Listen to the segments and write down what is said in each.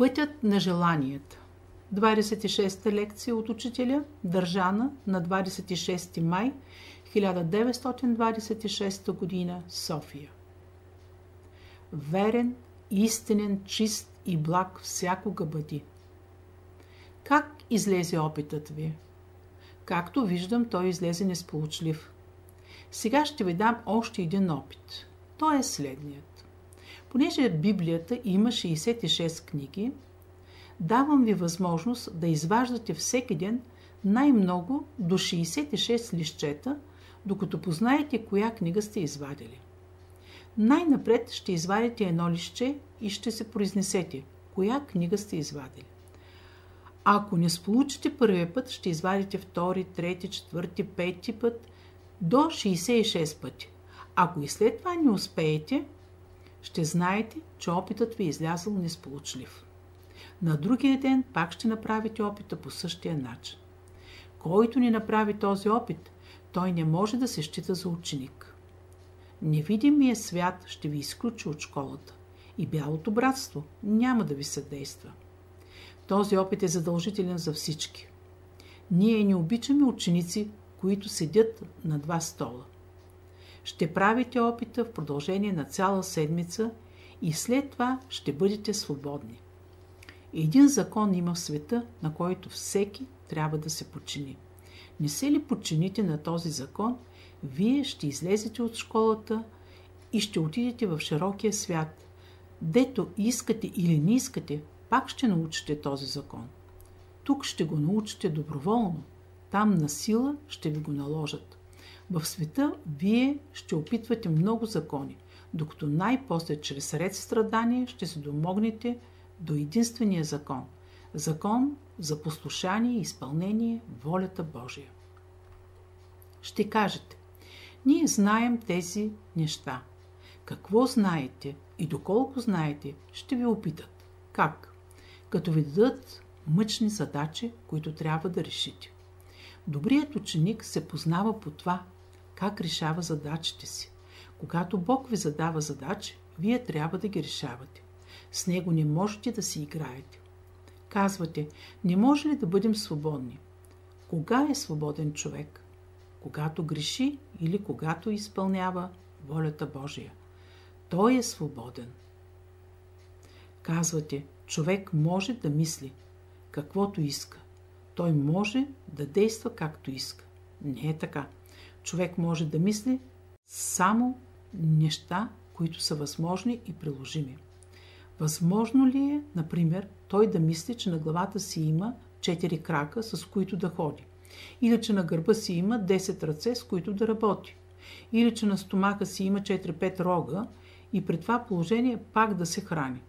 Пътят на желанията 26-та лекция от учителя, държана на 26 май 1926 г. София Верен, истинен, чист и благ всякога бъди. Как излезе опитът ви? Както виждам, той излезе несполучлив. Сега ще ви дам още един опит. Той е следният. Понеже Библията има 66 книги, давам ви възможност да изваждате всеки ден най-много до 66 лищета, докато познаете коя книга сте извадили. Най-напред ще извадите едно лище и ще се произнесете коя книга сте извадили. Ако не сполучите първия път, ще извадите втори, трети, четвърти, пети път до 66 пъти. Ако и след това не успеете, ще знаете, че опитът ви е излязъл несполучлив. На другия ден пак ще направите опита по същия начин. Който ни направи този опит, той не може да се счита за ученик. Невидимият свят ще ви изключи от школата и бялото братство няма да ви съдейства. Този опит е задължителен за всички. Ние не обичаме ученици, които седят на два стола. Ще правите опита в продължение на цяла седмица и след това ще бъдете свободни. Един закон има в света, на който всеки трябва да се подчини. Не се ли подчините на този закон, вие ще излезете от школата и ще отидете в широкия свят. Дето искате или не искате, пак ще научите този закон. Тук ще го научите доброволно. Там на сила ще ви го наложат. В света вие ще опитвате много закони, докато най-после чрез ред страдания ще се домогнете до единствения закон. Закон за послушание и изпълнение волята Божия. Ще кажете, ние знаем тези неща. Какво знаете и доколко знаете, ще ви опитат. Как? Като ви дадат мъчни задачи, които трябва да решите. Добрият ученик се познава по това, как решава задачите си. Когато Бог ви задава задачи, вие трябва да ги решавате. С него не можете да си играете. Казвате, не може ли да бъдем свободни? Кога е свободен човек? Когато греши или когато изпълнява волята Божия. Той е свободен. Казвате, човек може да мисли каквото иска. Той може да действа както иска. Не е така. Човек може да мисли само неща, които са възможни и приложими. Възможно ли е, например, той да мисли, че на главата си има 4 крака, с които да ходи? Или че на гърба си има 10 ръце, с които да работи? Или че на стомака си има 4-5 рога и при това положение пак да се храни?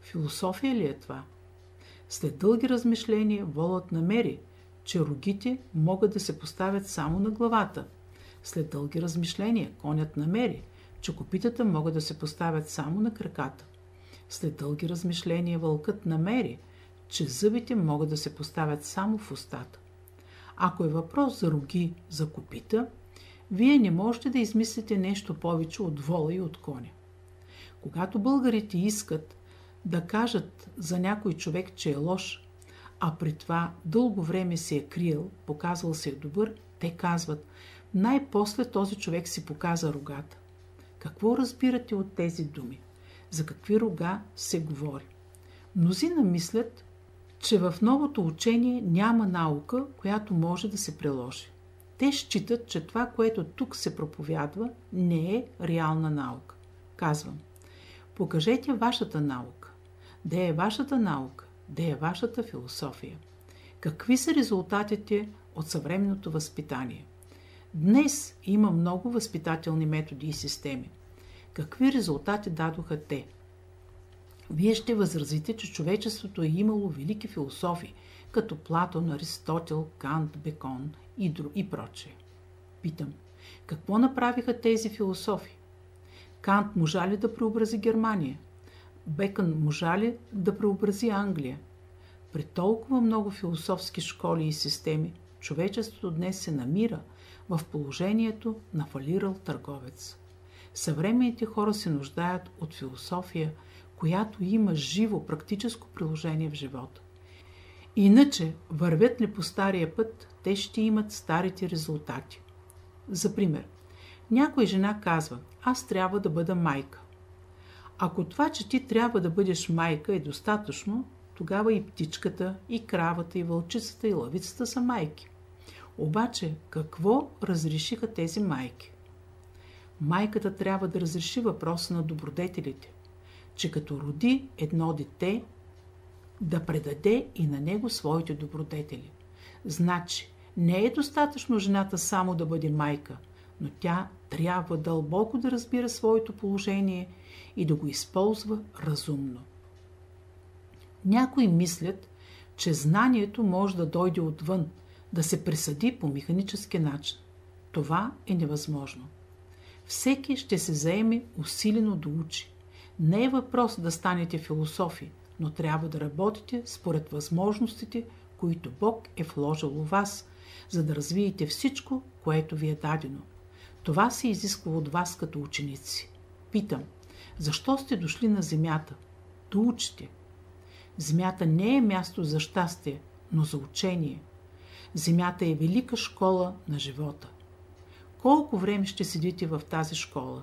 Философия ли е това? След дълги размишления волът намери, че рогите могат да се поставят само на главата. След дълги размишления конят намери, че копитата могат да се поставят само на краката. След дълги размишления вълкът намери, че зъбите могат да се поставят само в устата. Ако е въпрос за роги, за копита, вие не можете да измислите нещо повече от вола и от коня. Когато българите искат да кажат за някой човек, че е лош, а при това дълго време се е криел, показвал се е добър, те казват, най-после този човек си показа рогата. Какво разбирате от тези думи? За какви рога се говори? Мнозина мислят, че в новото учение няма наука, която може да се приложи. Те считат, че това, което тук се проповядва, не е реална наука. Казвам, покажете вашата наука. Де е вашата наука? Де е вашата философия? Какви са резултатите от съвременното възпитание? Днес има много възпитателни методи и системи. Какви резултати дадоха те? Вие ще възразите, че човечеството е имало велики философи, като Платон, Аристотел, Кант, Бекон и, дру... и прочее. Питам, какво направиха тези философи? Кант можа ли да преобрази Германия? Бекън можа ли да преобрази Англия? При толкова много философски школи и системи, човечеството днес се намира в положението на фалирал търговец. Съвременните хора се нуждаят от философия, която има живо практическо приложение в живота. Иначе, вървят ли по стария път, те ще имат старите резултати. За пример, някоя жена казва, аз трябва да бъда майка. Ако това, че ти трябва да бъдеш майка е достатъчно, тогава и птичката, и кравата, и вълчицата, и лавицата са майки. Обаче, какво разрешиха тези майки? Майката трябва да разреши въпроса на добродетелите, че като роди едно дете, да предаде и на него своите добродетели. Значи, не е достатъчно жената само да бъде майка, но тя трябва дълбоко да разбира своето положение и да го използва разумно. Някои мислят, че знанието може да дойде отвън, да се присъди по механически начин. Това е невъзможно. Всеки ще се заеме усилено да учи. Не е въпрос да станете философи, но трябва да работите според възможностите, които Бог е вложил у вас, за да развиете всичко, което ви е дадено. Това се изисква от вас като ученици. Питам, защо сте дошли на земята? Да учите. Земята не е място за щастие, но за учение. Земята е велика школа на живота. Колко време ще седите в тази школа?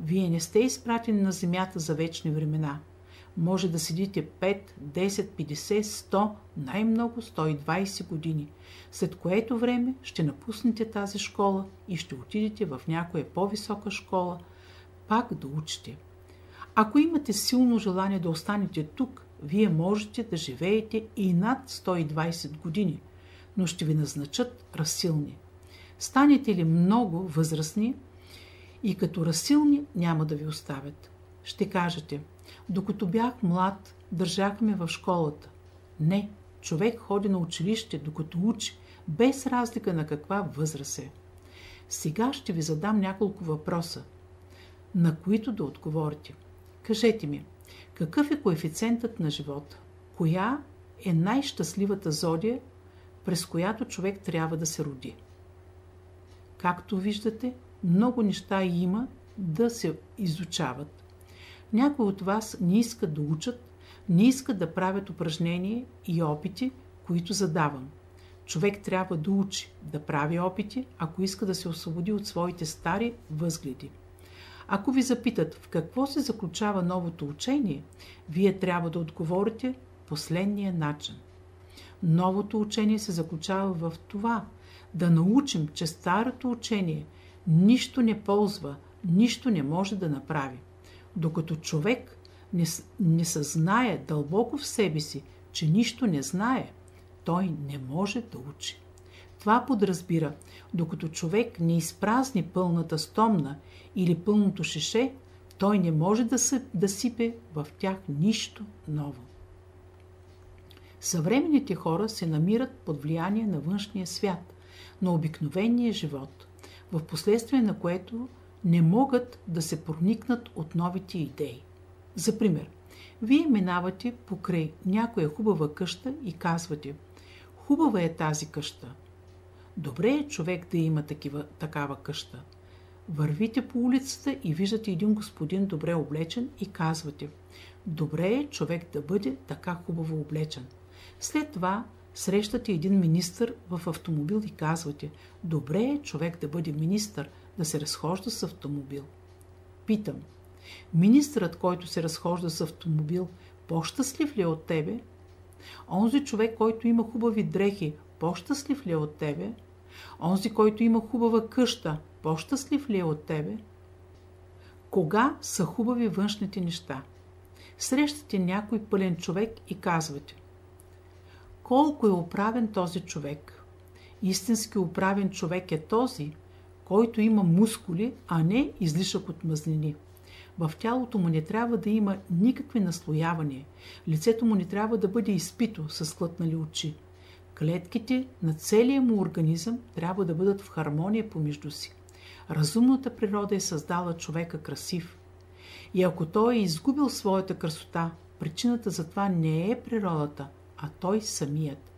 Вие не сте изпратени на земята за вечни времена. Може да седите 5, 10, 50, 100, най-много 120 години, след което време ще напуснете тази школа и ще отидете в някоя по-висока школа, пак да учите. Ако имате силно желание да останете тук, вие можете да живеете и над 120 години, но ще ви назначат разсилни. Станете ли много възрастни и като разсилни няма да ви оставят. Ще кажете, докато бях млад, държахме в школата. Не, човек ходи на училище, докато учи, без разлика на каква възраст е. Сега ще ви задам няколко въпроса, на които да отговорите. Кажете ми, какъв е коефициентът на живота? Коя е най-щастливата зодия, през която човек трябва да се роди? Както виждате, много неща има да се изучават. Някои от вас не искат да учат, не искат да правят упражнения и опити, които задавам. Човек трябва да учи, да прави опити, ако иска да се освободи от своите стари възгледи. Ако ви запитат в какво се заключава новото учение, вие трябва да отговорите последния начин. Новото учение се заключава в това да научим, че старото учение нищо не ползва, нищо не може да направи. Докато човек не, не съзнае дълбоко в себе си, че нищо не знае, той не може да учи. Това подразбира, докато човек не изпразни пълната стомна или пълното шеше, той не може да, съ, да сипе в тях нищо ново. Съвременните хора се намират под влияние на външния свят, на обикновения живот, в последствие на което не могат да се проникнат от новите идеи. За пример, вие минавате покрай някоя хубава къща и казвате Хубава е тази къща. Добре е човек да има такива, такава къща. Вървите по улицата и виждате един господин добре облечен и казвате Добре е човек да бъде така хубаво облечен. След това срещате един министър в автомобил и казвате Добре е човек да бъде министър, да се разхожда с автомобил. Питам, министърът, който се разхожда с автомобил, по-щастлив ли е от тебе? Онзи човек, който има хубави дрехи, по-щастлив ли е от тебе? Онзи, който има хубава къща, по-щастлив ли е от тебе? Кога са хубави външните неща? Срещате някой пълен човек и казвате Колко е оправен този човек? Истински оправен човек е този, който има мускули, а не излишък от мазнини. В тялото му не трябва да има никакви наслоявания. Лицето му не трябва да бъде изпито с клътнали очи. Клетките на целия му организъм трябва да бъдат в хармония помежду си. Разумната природа е създала човека красив. И ако той е изгубил своята красота, причината за това не е природата, а той самият.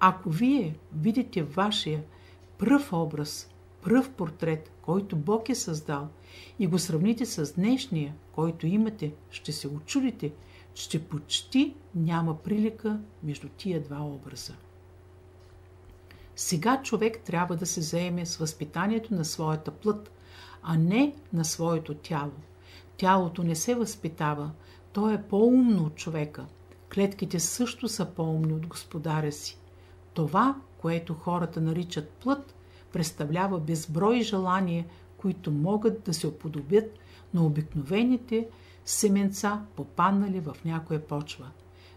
Ако вие видите вашия пръв образ, пръв портрет, който Бог е създал, и го сравните с днешния, който имате, ще се очудите, че почти няма прилика между тия два образа. Сега човек трябва да се заеме с възпитанието на своята плът, а не на своето тяло. Тялото не се възпитава, то е по-умно от човека. Клетките също са по-умни от господаря си. Това, което хората наричат плът, представлява безброй желания, които могат да се оподобят на обикновените семенца, попаднали в някоя почва.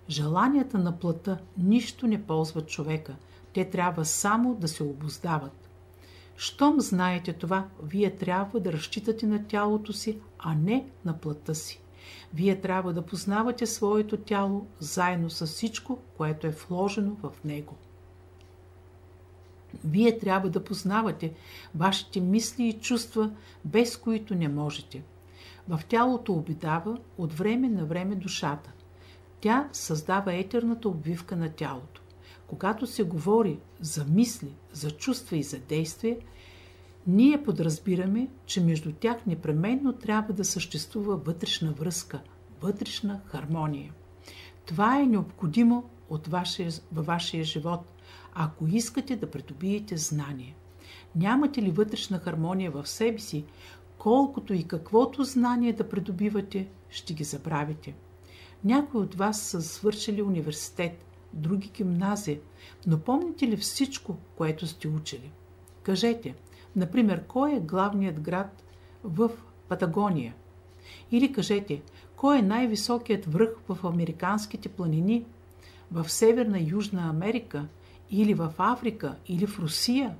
Желанията на плъта нищо не ползват човека. Те трябва само да се обоздават. Щом знаете това, вие трябва да разчитате на тялото си, а не на плътта си. Вие трябва да познавате своето тяло заедно с всичко, което е вложено в него. Вие трябва да познавате вашите мисли и чувства, без които не можете. В тялото обитава от време на време душата. Тя създава етерната обвивка на тялото. Когато се говори за мисли, за чувства и за действие, ние подразбираме, че между тях непременно трябва да съществува вътрешна връзка, вътрешна хармония. Това е необходимо от вашия, във вашия живот, ако искате да придобиете знание. Нямате ли вътрешна хармония в себе си, колкото и каквото знание да придобивате, ще ги забравите. Някои от вас са свършили университет, други гимназия, но помните ли всичко, което сте учили? Кажете, например, кой е главният град в Патагония? Или кажете, кой е най-високият връх в американските планини, в Северна и Южна Америка, или в Африка, или в Русия?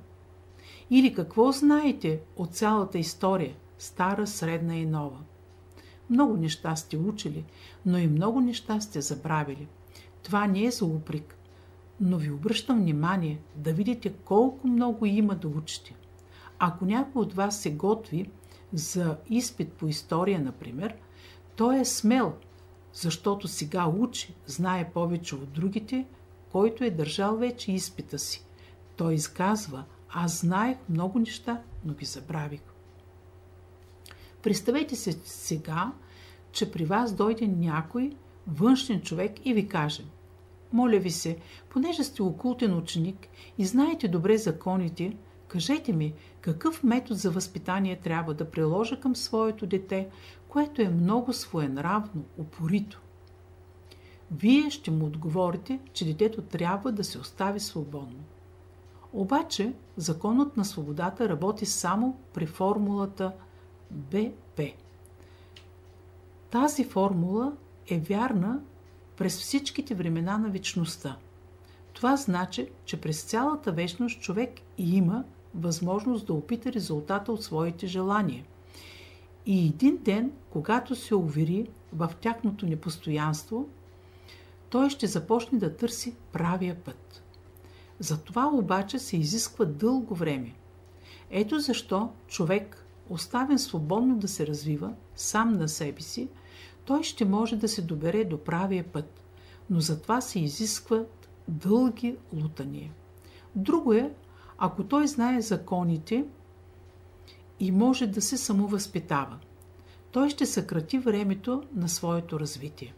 Или какво знаете от цялата история, стара, средна и нова? Много неща сте учили, но и много неща сте забравили. Това не е за упрек, но ви обръщам внимание да видите колко много има да учите. Ако някой от вас се готви за изпит по история, например, той е смел, защото сега учи, знае повече от другите, който е държал вече изпита си. Той изказва, аз знаех много неща, но ги забравих. Представете се сега, че при вас дойде някой външен човек и ви каже Моля ви се, понеже сте окултен ученик и знаете добре законите, кажете ми какъв метод за възпитание трябва да приложа към своето дете, което е много своенравно, упорито. Вие ще му отговорите, че детето трябва да се остави свободно. Обаче законът на свободата работи само при формулата БП. Тази формула е вярна през всичките времена на вечността. Това значи, че през цялата вечност човек има възможност да опита резултата от своите желания. И един ден, когато се увери в тяхното непостоянство, той ще започне да търси правия път. За това обаче се изисква дълго време. Ето защо човек, оставен свободно да се развива сам на себе си, той ще може да се добере до правия път, но за това се изискват дълги лутания. Друго е, ако той знае законите и може да се самовъзпитава. Той ще съкрати времето на своето развитие.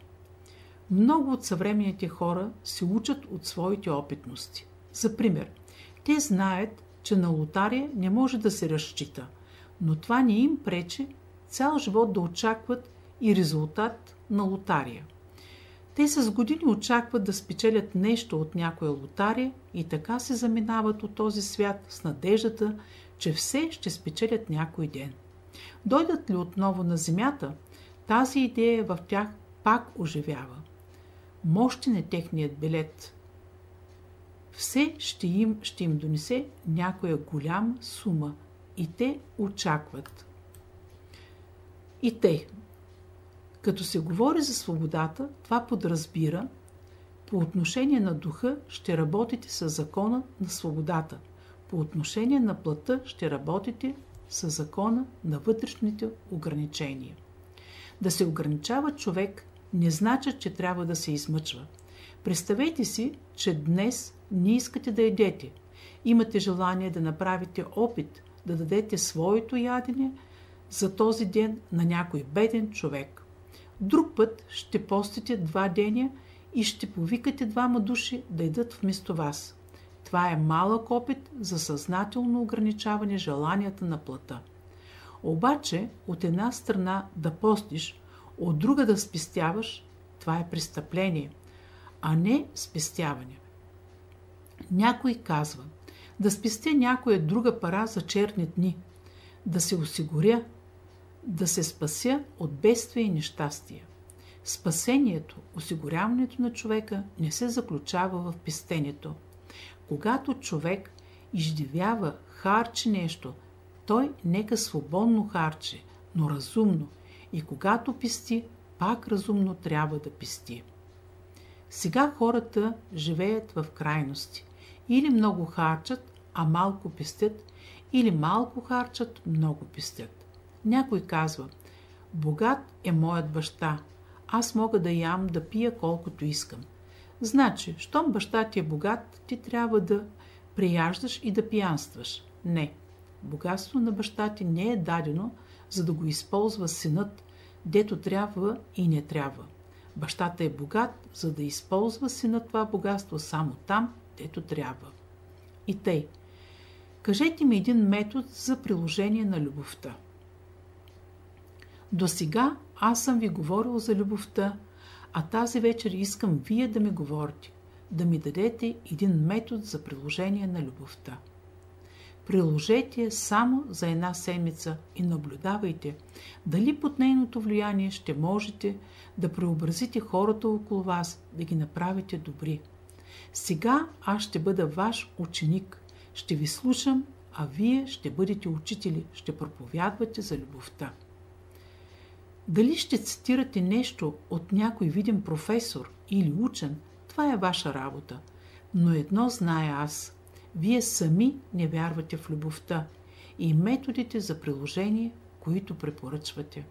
Много от съвременните хора се учат от своите опитности. За пример, те знаят, че на лотария не може да се разчита, но това не им пречи цял живот да очакват и резултат на лотария. Те с години очакват да спечелят нещо от някоя лотария и така се заминават от този свят с надеждата, че все ще спечелят някой ден. Дойдат ли отново на земята, тази идея в тях пак оживява мощен е техният билет. Все ще им, ще им донесе някоя голяма сума и те очакват. И те. Като се говори за свободата, това подразбира, по отношение на духа ще работите с закона на свободата. По отношение на плътта ще работите с закона на вътрешните ограничения. Да се ограничава човек не значат, че трябва да се измъчва. Представете си, че днес не искате да едете. Имате желание да направите опит да дадете своето ядене за този ден на някой беден човек. Друг път ще постите два деня и ще повикате двама души да идат вместо вас. Това е малък опит за съзнателно ограничаване желанията на плата. Обаче, от една страна да постиш, от друга да спестяваш, това е престъпление, а не спестяване. Някой казва, да спестя някоя друга пара за черни дни, да се осигуря, да се спася от бедствия и нещастия. Спасението, осигуряването на човека не се заключава в пестенето. Когато човек издивява, харчи нещо, той нека свободно харчи, но разумно. И когато пести, пак разумно трябва да пести. Сега хората живеят в крайности. Или много харчат, а малко пестят, или малко харчат, много пестят. Някой казва, богат е моят баща, аз мога да ям, да пия колкото искам. Значи, щом баща ти е богат, ти трябва да прияждаш и да пиянстваш. Не. Богатство на баща ти не е дадено, за да го използва синът, дето трябва и не трябва. Бащата е богат, за да използва сина това богатство само там, дето трябва. И тъй. Кажете ми един метод за приложение на любовта. До сега аз съм ви говорил за любовта, а тази вечер искам вие да ми говорите, да ми дадете един метод за приложение на любовта. Приложете само за една седмица и наблюдавайте дали под нейното влияние ще можете да преобразите хората около вас, да ги направите добри. Сега аз ще бъда ваш ученик, ще ви слушам, а вие ще бъдете учители, ще проповядвате за любовта. Дали ще цитирате нещо от някой виден професор или учен, това е ваша работа. Но едно зная аз. Вие сами не вярвате в любовта и методите за приложение, които препоръчвате.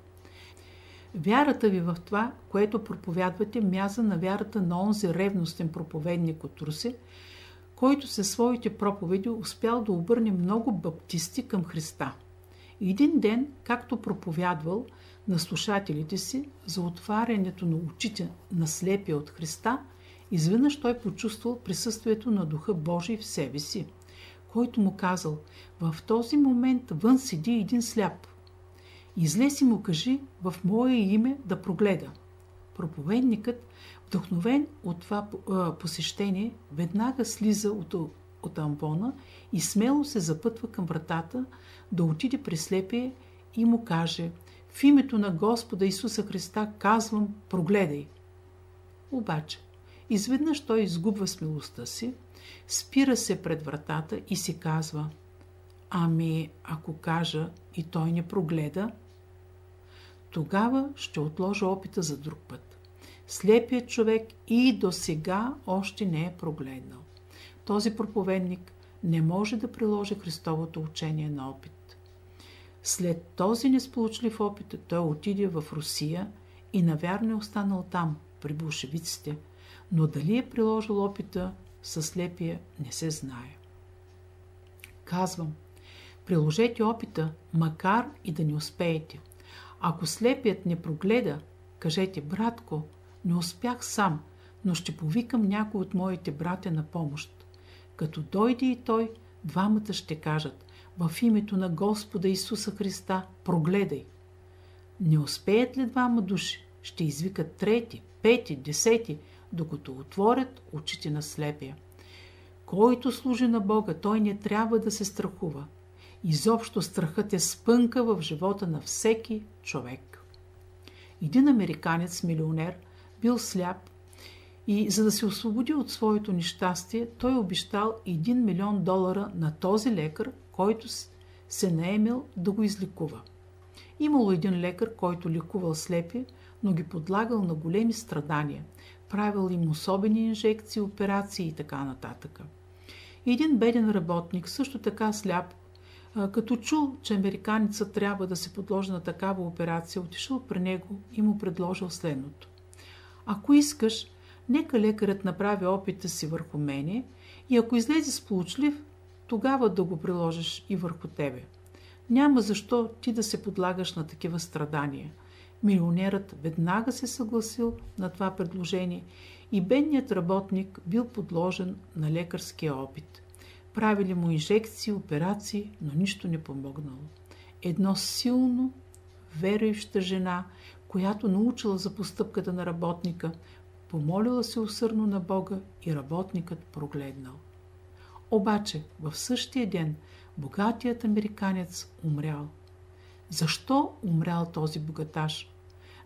Вярата ви в това, което проповядвате, мяза на вярата на онзи ревностен проповедник от Русе, който със своите проповеди успял да обърне много баптисти към Христа. Един ден, както проповядвал, на слушателите си за отварянето на очите на слепия от Христа, изведнъж той почувствал присъствието на Духа Божий в себе си, който му казал, в този момент вън седи един сляп. Излез и му кажи в мое име да прогледа. Проповедникът, вдъхновен от това посещение, веднага слиза от, от амбона и смело се запътва към вратата да отиде при слепия и му каже – в името на Господа Исуса Христа казвам, прогледай. Обаче, изведнъж той изгубва смелостта си, спира се пред вратата и си казва, ами ако кажа и той не прогледа, тогава ще отложа опита за друг път. Слепият човек и до сега още не е прогледнал. Този проповедник не може да приложи Христовото учение на опит. След този несполучлив опит той отиде в Русия и навярно е останал там, при болшевиците, но дали е приложил опита със слепия, не се знае. Казвам, приложете опита, макар и да не успеете. Ако слепият не прогледа, кажете, братко, не успях сам, но ще повикам някой от моите братя на помощ. Като дойде и той, двамата ще кажат, в името на Господа Исуса Христа, прогледай. Не успеят ли двама души, ще извикат трети, пети, десети, докато отворят очите на слепия. Който служи на Бога, той не трябва да се страхува. Изобщо страхът е спънка в живота на всеки човек. Един американец, милионер, бил сляп и за да се освободи от своето нещастие, той обещал 1 милион долара на този лекар, който се наемил да го излекува. Имало един лекар, който лекувал слепи, но ги подлагал на големи страдания, правил им особени инжекции, операции и така нататък. Един беден работник, също така сляп, като чул, че американица трябва да се подложи на такава операция, отишъл при него и му предложил следното. Ако искаш, нека лекарът направи опита си върху мене и ако излезе сполучлив, тогава да го приложиш и върху тебе. Няма защо ти да се подлагаш на такива страдания. Милионерът веднага се съгласил на това предложение и бедният работник бил подложен на лекарския опит. Правили му инжекции, операции, но нищо не помогнало. Едно силно, верующа жена, която научила за постъпката на работника, помолила се усърно на Бога и работникът прогледнал. Обаче в същия ден богатият американец умрял. Защо умрял този богаташ?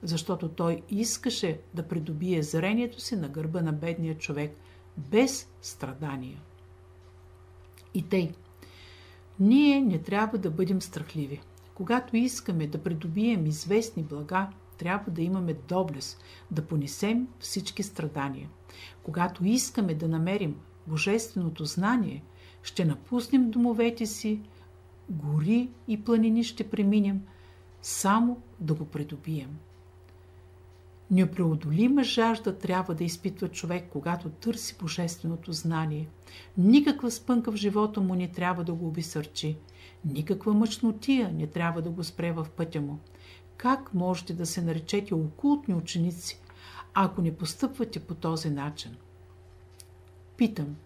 Защото той искаше да придобие зрението си на гърба на бедния човек без страдания. И тъй. Ние не трябва да бъдем страхливи. Когато искаме да придобием известни блага, трябва да имаме доблест, да понесем всички страдания. Когато искаме да намерим божественото знание, ще напуснем домовете си, гори и планини ще преминем, само да го придобием. Непреодолима жажда трябва да изпитва човек, когато търси божественото знание. Никаква спънка в живота му не трябва да го обесърчи. Никаква мъчнотия не трябва да го спре в пътя му. Как можете да се наречете окултни ученици, ако не постъпвате по този начин? Питам,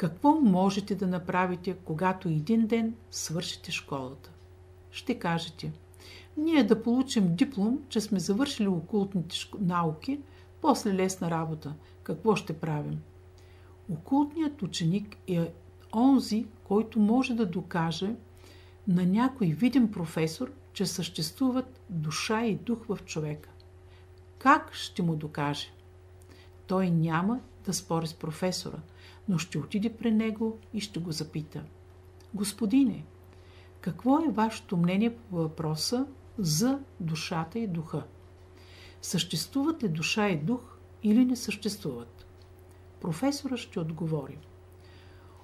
какво можете да направите, когато един ден свършите школата? Ще кажете, ние да получим диплом, че сме завършили окултните науки, после лесна работа. Какво ще правим? Окултният ученик е онзи, който може да докаже на някой виден професор, че съществуват душа и дух в човека. Как ще му докаже? Той няма да спори с професора, но ще отиде при него и ще го запита. Господине, какво е вашето мнение по въпроса за душата и духа? Съществуват ли душа и дух или не съществуват? Професора ще отговори.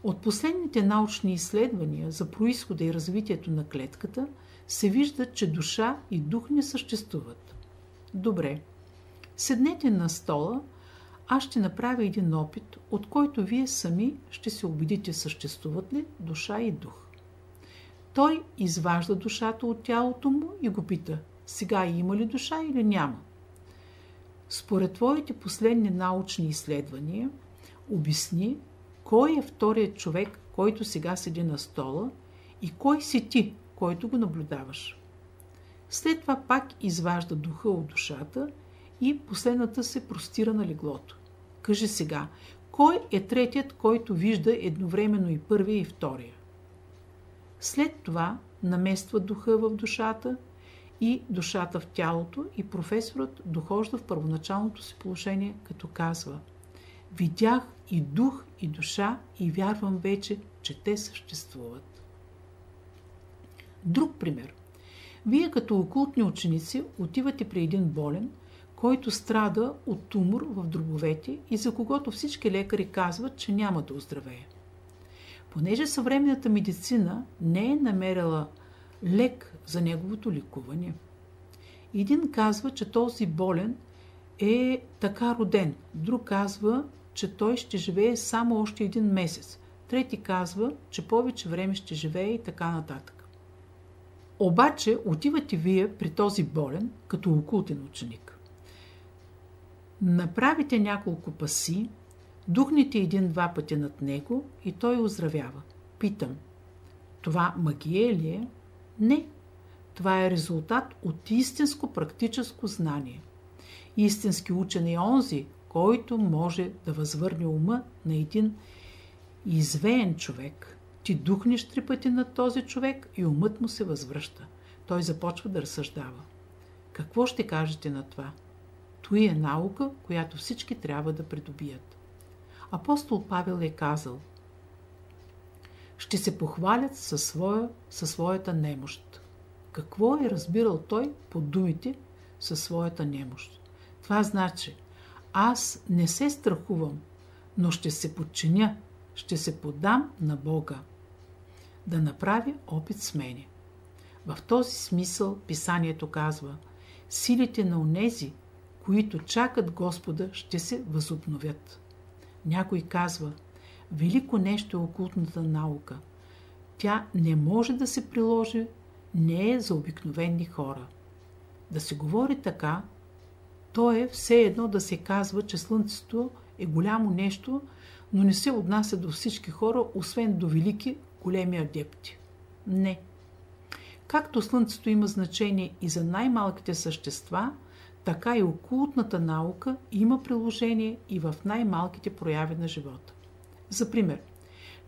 От последните научни изследвания за происхода и развитието на клетката се вижда, че душа и дух не съществуват. Добре, седнете на стола, аз ще направя един опит, от който вие сами ще се убедите съществуват ли душа и дух. Той изважда душата от тялото му и го пита, сега има ли душа или няма. Според твоите последни научни изследвания, обясни кой е вторият човек, който сега седи на стола и кой си ти, който го наблюдаваш. След това пак изважда духа от душата и последната се простира на леглото. Кажи сега, кой е третият, който вижда едновременно и първия и втория? След това намества духа в душата и душата в тялото и професорът дохожда в първоначалното си положение, като казва Видях и дух, и душа и вярвам вече, че те съществуват. Друг пример. Вие като окултни ученици отивате при един болен, който страда от тумор в дробовете и за когото всички лекари казват, че няма да оздравее. Понеже съвременната медицина не е намерила лек за неговото ликуване. Един казва, че този болен е така роден, друг казва, че той ще живее само още един месец, трети казва, че повече време ще живее и така нататък. Обаче отивате вие при този болен като окултен ученик. Направите няколко паси, Духнете един-два пъти над него и той оздравява. Питам, това магия ли е? Не. Това е резултат от истинско практическо знание. Истински учен е онзи, който може да възвърне ума на един извеен човек. Ти духнеш три пъти на този човек и умът му се възвръща. Той започва да разсъждава. Какво ще кажете на това? Той е наука, която всички трябва да придобият апостол Павел е казал ще се похвалят със, своя, със своята немощ. Какво е разбирал той под думите със своята немощ? Това значи, аз не се страхувам, но ще се подчиня, ще се подам на Бога, да направя опит с мене. В този смисъл писанието казва, силите на онези, които чакат Господа, ще се възобновят. Някой казва, велико нещо е окултната наука. Тя не може да се приложи не е за обикновени хора. Да се говори така, то е все едно да се казва, че Слънцето е голямо нещо, но не се отнася до всички хора, освен до велики, големи адепти. Не. Както Слънцето има значение и за най-малките същества, така и окултната наука има приложение и в най-малките прояви на живота. За пример,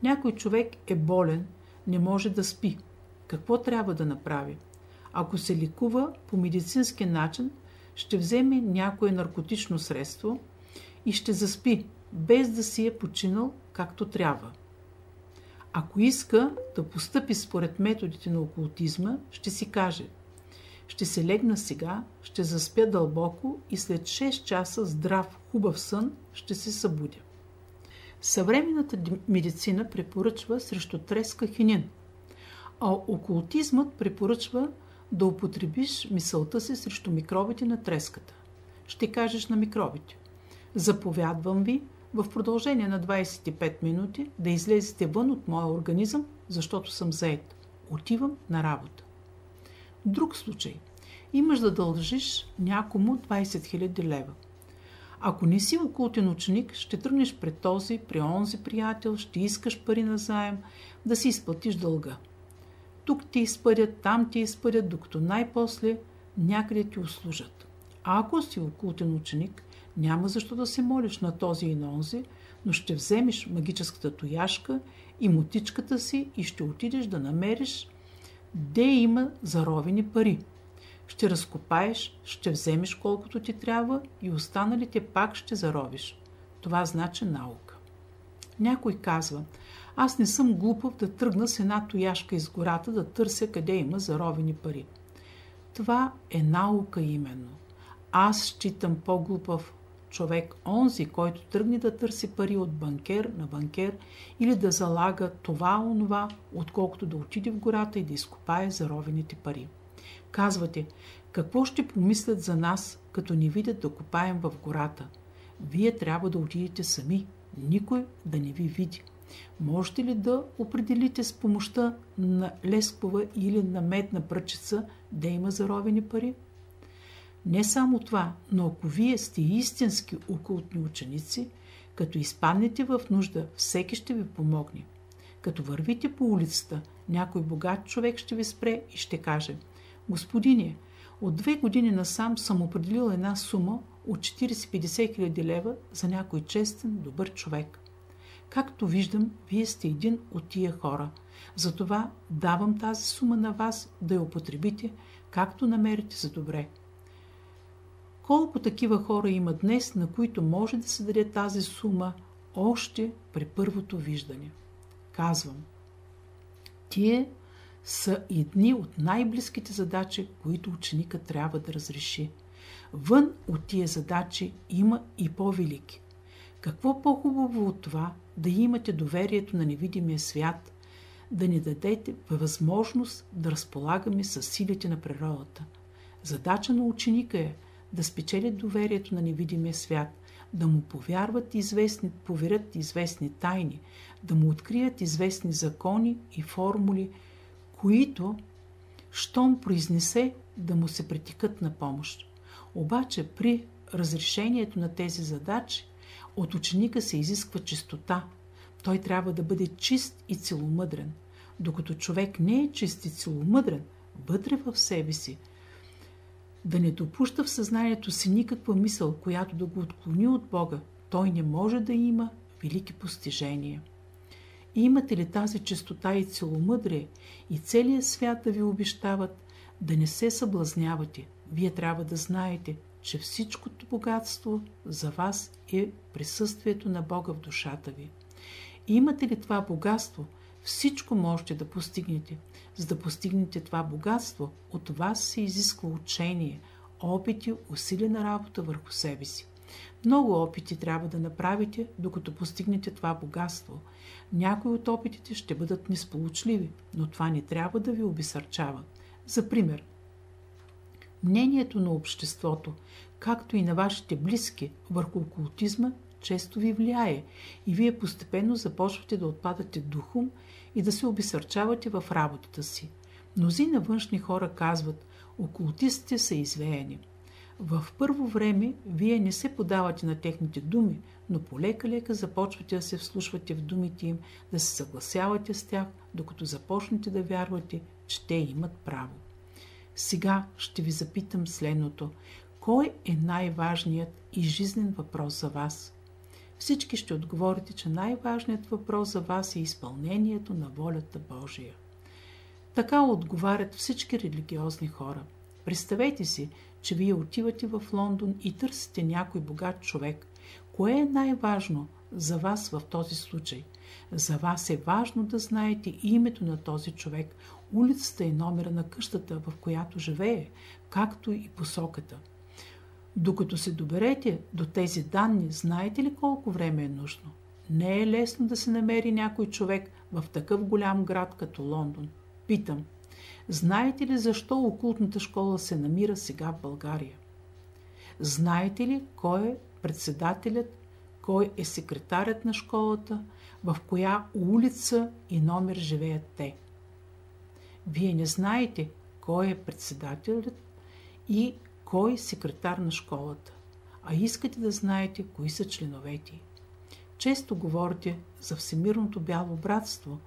някой човек е болен, не може да спи. Какво трябва да направи? Ако се ликува по медицински начин, ще вземе някое наркотично средство и ще заспи, без да си е починал както трябва. Ако иска да постъпи според методите на окултизма, ще си каже ще се легна сега, ще заспя дълбоко и след 6 часа здрав, хубав сън ще се събудя. Съвременната медицина препоръчва срещу треска хинин, а окултизмът препоръчва да употребиш мисълта си срещу микробите на треската. Ще кажеш на микробите. Заповядвам ви в продължение на 25 минути да излезете вън от моя организъм, защото съм заед. Отивам на работа. Друг случай. Имаш да дължиш някому 20 000 лева. Ако не си окултен ученик, ще тръгнеш пред този, при онзи приятел, ще искаш пари на заем, да си изплатиш дълга. Тук ти изпъдят, там ти изпъдят, докато най-после някъде ти услужат. А ако си окултен ученик, няма защо да се молиш на този и на онзи, но ще вземеш магическата тояшка и мотичката си и ще отидеш да намериш де има заровени пари. Ще разкопаеш, ще вземеш колкото ти трябва и останалите пак ще заровиш. Това значи наука. Някой казва, аз не съм глупав да тръгна с една тояшка из гората да търся къде има заровени пари. Това е наука именно. Аз считам по-глупав човек онзи, който тръгне да търси пари от банкер на банкер или да залага това-онова, отколкото да отиде в гората и да изкопае заровените пари. Казвате, какво ще помислят за нас, като ни видят да копаем в гората? Вие трябва да отидете сами, никой да не ви види. Можете ли да определите с помощта на лескова или на медна пръчица да има заровени пари? Не само това, но ако вие сте истински окултни ученици, като изпаднете в нужда, всеки ще ви помогне. Като вървите по улицата, някой богат човек ще ви спре и ще каже Господине, от две години насам съм определил една сума от 40-50 хиляди лева за някой честен, добър човек. Както виждам, вие сте един от тия хора. Затова давам тази сума на вас да я употребите, както намерите за добре. Колко такива хора има днес, на които може да се даде тази сума още при първото виждане? Казвам, тие са едни от най-близките задачи, които ученика трябва да разреши. Вън от тия задачи има и по-велики. Какво по-хубаво от това да имате доверието на невидимия свят, да ни дадете възможност да разполагаме с силите на природата. Задача на ученика е – да спечелят доверието на невидимия свят, да му повярват известни, поверят известни тайни, да му открият известни закони и формули, които, щом произнесе, да му се притикат на помощ. Обаче при разрешението на тези задачи от ученика се изисква чистота. Той трябва да бъде чист и целомъдрен. Докато човек не е чист и целомъдрен, вътре в себе си, да не допуща в съзнанието си никаква мисъл, която да го отклони от Бога, той не може да има велики постижения. И имате ли тази чистота и целомъдрие и целият свят да ви обещават да не се съблазнявате, вие трябва да знаете, че всичкото богатство за вас е присъствието на Бога в душата ви. И имате ли това богатство, всичко можете да постигнете. За да постигнете това богатство, от вас се изисква учение, опити, усилена работа върху себе си. Много опити трябва да направите, докато постигнете това богатство. Някои от опитите ще бъдат несполучливи, но това не трябва да ви обесърчава. За пример, мнението на обществото, както и на вашите близки върху окултизма, често ви влияе и вие постепенно започвате да отпадате духом и да се обесърчавате в работата си. Мнозина външни хора казват, окултистите са извеяни. В първо време вие не се подавате на техните думи, но полека-лека започвате да се вслушвате в думите им, да се съгласявате с тях, докато започнете да вярвате, че те имат право. Сега ще ви запитам следното. Кой е най-важният и жизнен въпрос за вас? Всички ще отговорите, че най-важният въпрос за вас е изпълнението на волята Божия. Така отговарят всички религиозни хора. Представете си, че вие отивате в Лондон и търсите някой богат човек. Кое е най-важно за вас в този случай? За вас е важно да знаете името на този човек, улицата и номера на къщата, в която живее, както и посоката. Докато се доберете до тези данни, знаете ли колко време е нужно? Не е лесно да се намери някой човек в такъв голям град като Лондон. Питам, знаете ли защо окултната школа се намира сега в България? Знаете ли кой е председателят, кой е секретарят на школата, в коя улица и номер живеят те? Вие не знаете кой е председателят и кой секретар на школата, а искате да знаете кои са членовете. Често говорите за Всемирното бяло братство,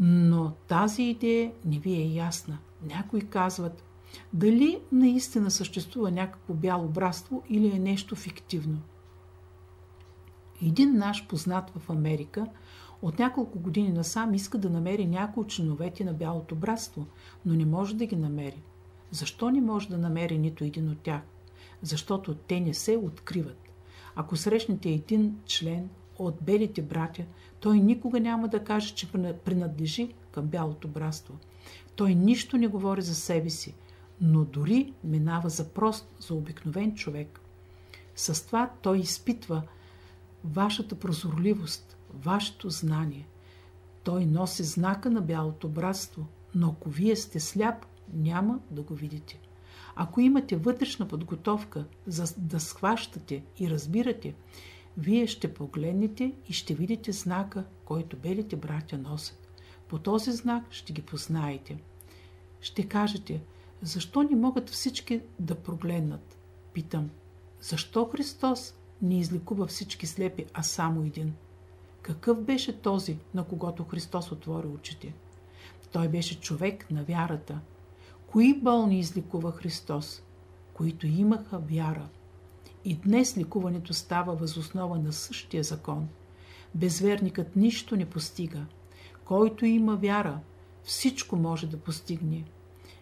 но тази идея не ви е ясна. Някои казват, дали наистина съществува някакво бяло братство или е нещо фиктивно. Един наш познат в Америка от няколко години насам иска да намери някои от членовете на Бялото братство, но не може да ги намери. Защо не може да намери нито един от тях? Защото те не се откриват. Ако срещнете един член от белите братя, той никога няма да каже, че принадлежи към бялото братство. Той нищо не говори за себе си, но дори минава за прост, за обикновен човек. С това той изпитва вашата прозорливост, вашето знание. Той носи знака на бялото братство, но ако вие сте сляп, няма да го видите. Ако имате вътрешна подготовка за да схващате и разбирате, вие ще погледнете и ще видите знака, който белите братя носят. По този знак ще ги познаете. Ще кажете, защо не могат всички да прогледнат? Питам, защо Христос не излекува всички слепи, а само един? Какъв беше този, на когото Христос отвори очите? Той беше човек на вярата. Кои болни излекува Христос? Които имаха вяра. И днес ликуването става възоснова на същия закон. Безверникът нищо не постига. Който има вяра, всичко може да постигне.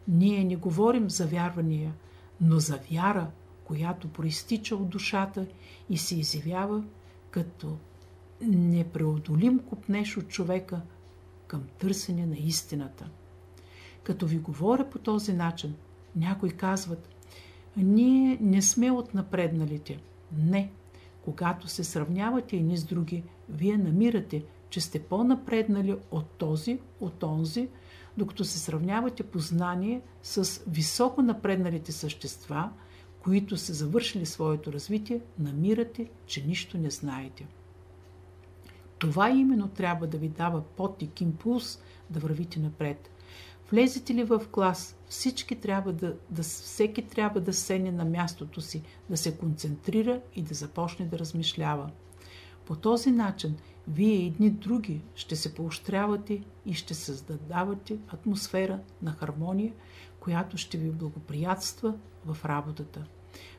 Ние не говорим за вярвания, но за вяра, която проистича от душата и се изявява като непреодолим купнеш от човека към търсене на истината. Като ви говоря по този начин, някои казват, ние не сме от напредналите. Не. Когато се сравнявате едни с други, вие намирате, че сте по-напреднали от този, от онзи, докато се сравнявате по знание с високо напредналите същества, които са завършили своето развитие, намирате, че нищо не знаете. Това именно трябва да ви дава потик импулс да вървите напред. Влезете ли в клас, всички трябва да, да, всеки трябва да седне на мястото си, да се концентрира и да започне да размишлява. По този начин вие едни други ще се поощрявате и ще създадавате атмосфера на хармония, която ще ви благоприятства в работата.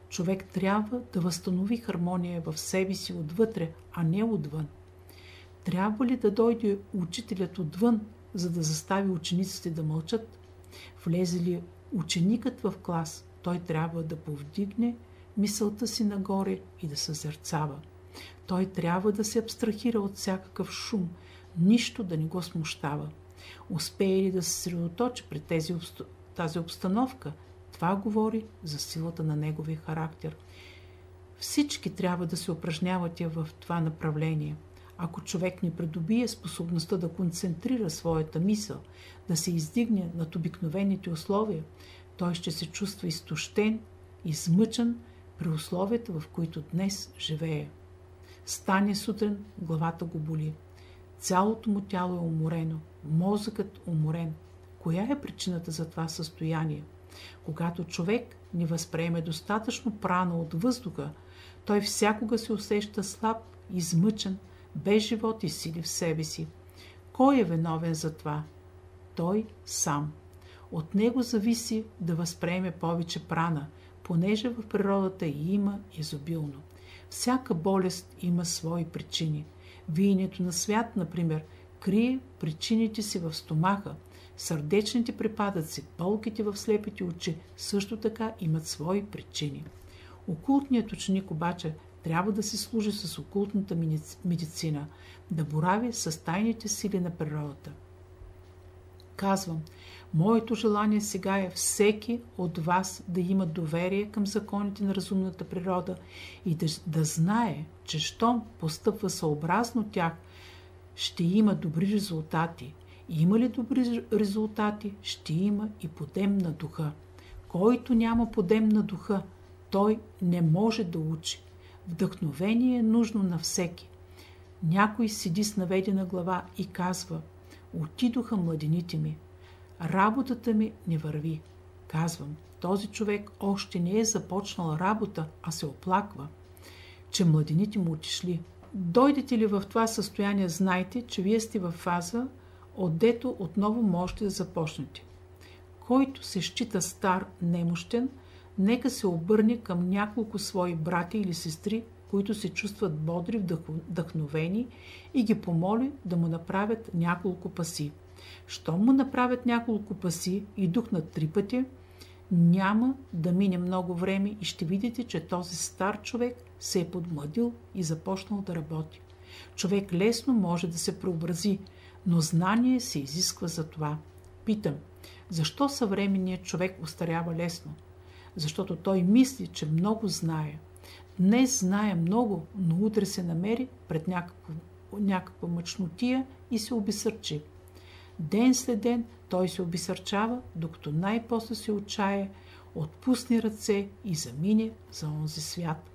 Човек трябва да възстанови хармония в себе си отвътре, а не отвън. Трябва ли да дойде учителят отвън, за да застави учениците да мълчат? Влезе ли ученикът в клас, той трябва да повдигне мисълта си нагоре и да съзерцава. Той трябва да се абстрахира от всякакъв шум, нищо да не го смущава. Успее ли да се средоточи при тези, тази обстановка, това говори за силата на неговия характер. Всички трябва да се упражнявате в това направление – ако човек не придобие способността да концентрира своята мисъл, да се издигне над обикновените условия, той ще се чувства изтощен, измъчен при условията, в които днес живее. Стане сутрин, главата го боли. Цялото му тяло е уморено, мозъкът уморен. коя е причината за това състояние? Когато човек не възприеме достатъчно прана от въздуха, той всякога се усеща слаб, измъчен, без живот и сили в себе си. Кой е виновен за това? Той сам. От него зависи да възприеме повече прана, понеже в природата има изобилно. Всяка болест има свои причини. Виенето на свят, например, крие причините си в стомаха. Сърдечните припадъци, болките в слепите очи също така имат свои причини. Окултният ученик обаче трябва да се служи с окултната медицина, да борави с тайните сили на природата. Казвам, моето желание сега е всеки от вас да има доверие към законите на разумната природа и да, да знае, че щом постъпва съобразно тях, ще има добри резултати. Има ли добри резултати, ще има и подем на духа. Който няма подем на духа, той не може да учи. Вдъхновение е нужно на всеки. Някой седи с наведена глава и казва Отидоха младените ми. Работата ми не върви. Казвам, този човек още не е започнал работа, а се оплаква, че младените му отишли. Дойдете ли в това състояние, знайте, че вие сте в фаза, отдето отново можете да започнете. Който се счита стар, немощен, нека се обърне към няколко свои брати или сестри, които се чувстват бодри, вдъхновени и ги помоли да му направят няколко паси. Щом му направят няколко паси и духнат три пъти, няма да мине много време и ще видите, че този стар човек се е подмладил и започнал да работи. Човек лесно може да се преобрази, но знание се изисква за това. Питам, защо съвременният човек устарява лесно? Защото той мисли, че много знае. Днес знае много, но утре се намери пред някаква, някаква мъчнотия и се обесърчи. Ден след ден той се обесърчава, докато най-после се отчае, отпусне ръце и замине за онзи свят.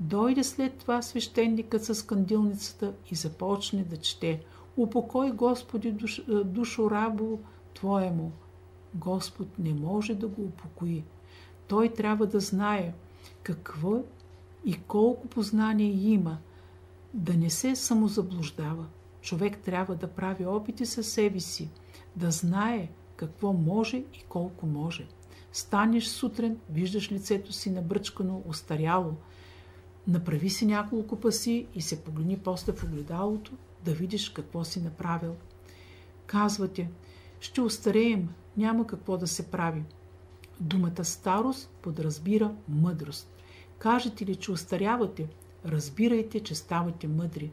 Дойде след това свещеникът с кандилницата и започне да чете «Упокой, Господи, душ, душо рабо Твоему». Господ не може да го упокои. Той трябва да знае какво и колко познание има, да не се самозаблуждава. Човек трябва да прави опити със себе си, да знае какво може и колко може. Станеш сутрин, виждаш лицето си набръчкано, остаряло. Направи си няколко паси и се погледни после в огледалото, да видиш какво си направил. Казвате, ще остареем, няма какво да се прави. Думата старост подразбира мъдрост. Кажете ли, че остарявате, разбирайте, че ставате мъдри.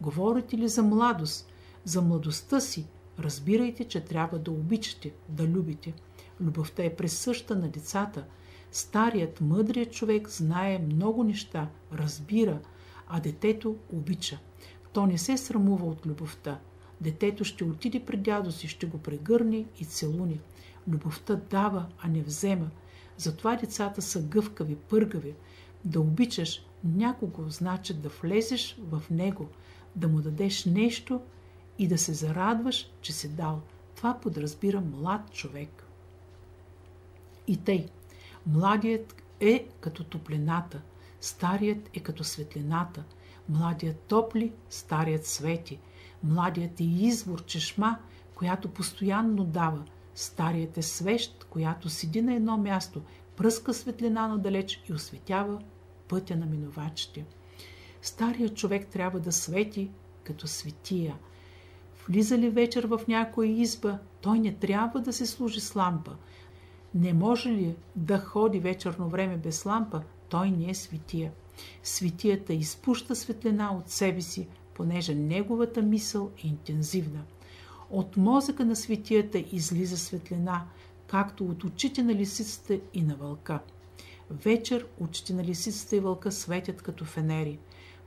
Говорите ли за младост, за младостта си, разбирайте, че трябва да обичате, да любите. Любовта е присъща на децата. Старият, мъдрият човек знае много неща, разбира, а детето обича. То не се срамува от любовта. Детето ще отиде при дядо си, ще го прегърне и целуни. Любовта дава, а не взема. Затова децата са гъвкави, пъргави. Да обичаш някого значи да влезеш в него, да му дадеш нещо и да се зарадваш, че си дал. Това подразбира млад човек. И тъй, младият е като топлината, старият е като светлината, младият топли, старият свети, младият е извор, чешма, която постоянно дава, старият е свещ, която седи на едно място, пръска светлина надалеч и осветява пътя на минувачите. Старият човек трябва да свети като светия. Влиза ли вечер в някоя изба, той не трябва да се служи с лампа. Не може ли да ходи вечерно време без лампа, той не е светия. Светията изпуща светлина от себе си, понеже неговата мисъл е интензивна. От мозъка на светията излиза светлина, както от очите на лисицата и на вълка. Вечер очите на лисицата и вълка светят като фенери.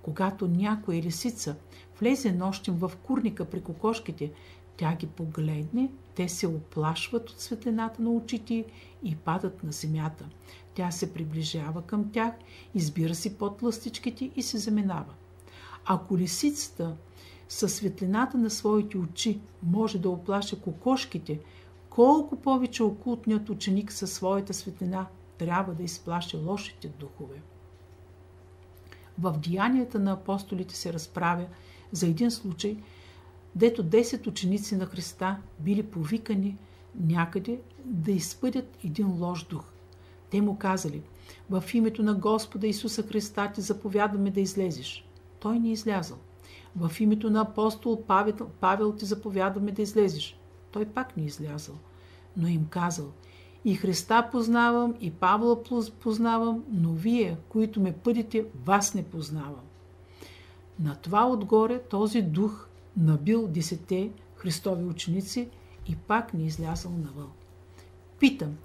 Когато някоя лисица влезе нощем в курника при кокошките, тя ги погледне, те се оплашват от светлината на очите и падат на земята. Тя се приближава към тях, избира си под лъстичките и се заминава. Ако лисицата със светлината на своите очи може да оплаше кокошките, колко повече окултният ученик със своята светлина трябва да изплаши лошите духове. В деянията на апостолите се разправя за един случай, дето 10 ученици на Христа били повикани някъде да изпъдят един лош дух. Те му казали, в името на Господа Исуса Христа ти заповядваме да излезеш. Той не излязъл. В името на апостол Павел, Павел ти заповядваме да излезеш. Той пак не излязъл. Но им казал, и Христа познавам, и Павла познавам, но вие, които ме пъдите, вас не познавам. На това отгоре този дух набил десете Христови ученици и пак не излязъл навън. Питам,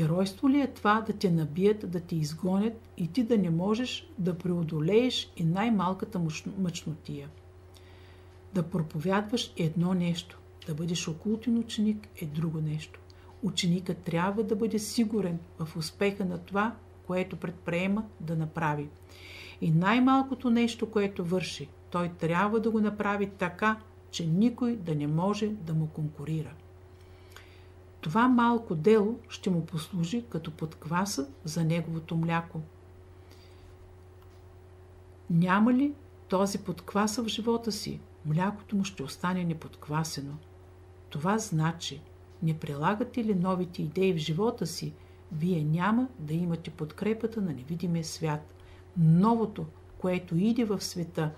геройство ли е това да те набият, да те изгонят и ти да не можеш да преодолееш и най-малката мъчнотия? Да проповядваш едно нещо, да бъдеш окултен ученик е друго нещо. Ученикът трябва да бъде сигурен в успеха на това, което предприема да направи. И най-малкото нещо, което върши, той трябва да го направи така, че никой да не може да му конкурира. Това малко дело ще му послужи като подкваса за неговото мляко. Няма ли този подкваса в живота си, млякото му ще остане неподквасено. Това значи, не прилагате ли новите идеи в живота си, вие няма да имате подкрепата на невидимия свят. Новото, което иде в света,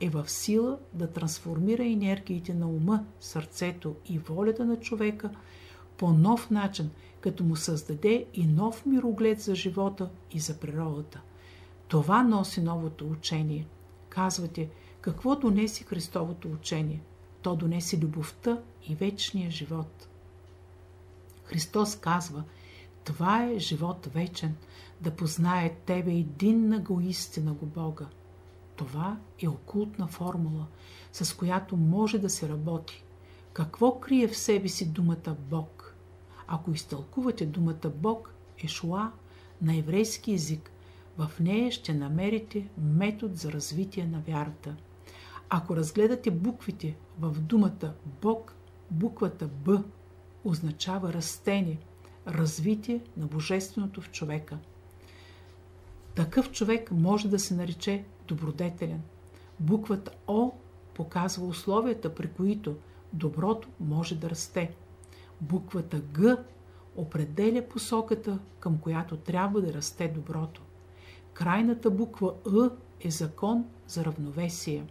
е в сила да трансформира енергиите на ума, сърцето и волята на човека по нов начин, като му създаде и нов мироглед за живота и за природата. Това носи новото учение. Казвате, какво донеси Христовото учение? То донеси любовта и вечния живот. Христос казва, това е живот вечен, да познае Тебе единна го истина го Бога. Това е окултна формула, с която може да се работи. Какво крие в себе си думата Бог? Ако изтълкувате думата Бог, Ешуа, на еврейски език, в нея ще намерите метод за развитие на вярата. Ако разгледате буквите в думата Бог, буквата Б означава растение, развитие на Божественото в човека. Такъв човек може да се нарече добродетелен. Буквата О показва условията, при които доброто може да расте. Буквата Г определя посоката, към която трябва да расте доброто. Крайната буква Ъ е закон за равновесие.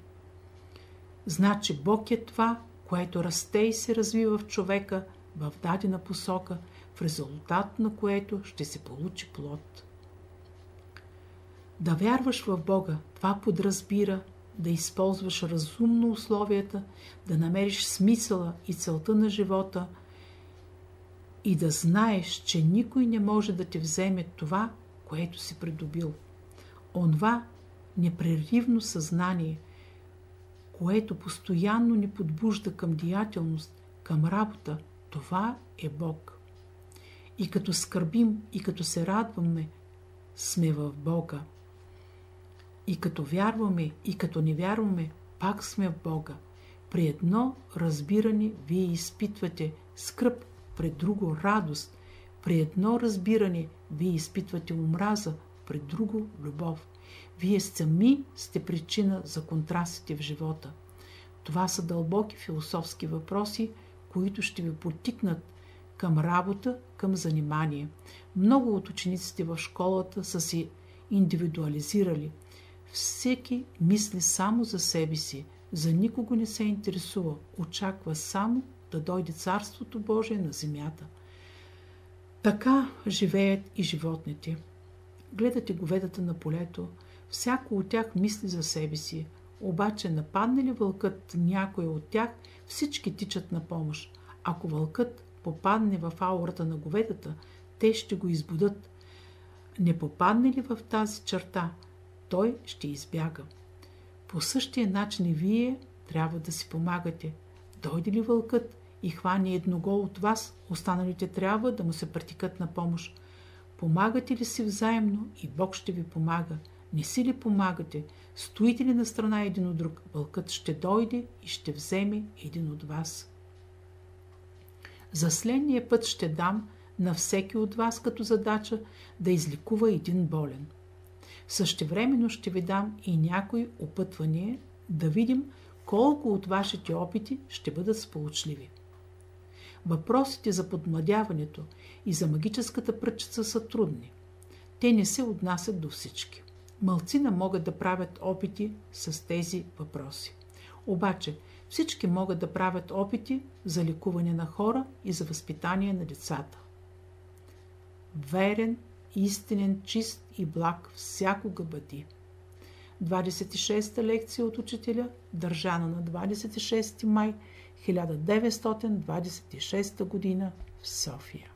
Значи Бог е това, което расте и се развива в човека в дадена посока, в резултат на което ще се получи плод. Да вярваш в Бога, това подразбира да използваш разумно условията, да намериш смисъла и целта на живота и да знаеш, че никой не може да ти вземе това, което си придобил. Онова непреривно съзнание, което постоянно ни подбужда към деятелност, към работа, това е Бог. И като скърбим, и като се радваме, сме в Бога. И като вярваме, и като не вярваме, пак сме в Бога. При едно разбиране вие изпитвате скръп, пред друго радост. При едно разбиране вие изпитвате омраза, пред друго любов. Вие сами сте причина за контрастите в живота. Това са дълбоки философски въпроси, които ще ви потикнат към работа, към занимание. Много от учениците в школата са си индивидуализирали. Всеки мисли само за себе си, за никого не се интересува, очаква само да дойде Царството Божие на земята. Така живеят и животните. Гледате говедата на полето, всяко от тях мисли за себе си, обаче нападне ли вълкът някой от тях, всички тичат на помощ. Ако вълкът попадне в аурата на говедата, те ще го избудат. Не попадне ли в тази черта, той ще избяга. По същия начин и вие трябва да си помагате. Дойде ли вълкът и хване едного от вас, останалите трябва да му се притикат на помощ. Помагате ли си взаимно и Бог ще ви помага. Не си ли помагате, стоите ли на страна един от друг, вълкът ще дойде и ще вземе един от вас. За следния път ще дам на всеки от вас като задача да изликува един болен. Същевременно ще ви дам и някои опътвания, да видим колко от вашите опити ще бъдат сполучливи. Въпросите за подмладяването и за магическата пръчица са трудни. Те не се отнасят до всички. Малцина могат да правят опити с тези въпроси. Обаче всички могат да правят опити за ликуване на хора и за възпитание на децата. Верен, истинен, чист и благ всякога бъди. 26-та лекция от учителя, държана на 26 май 1926 г. в София.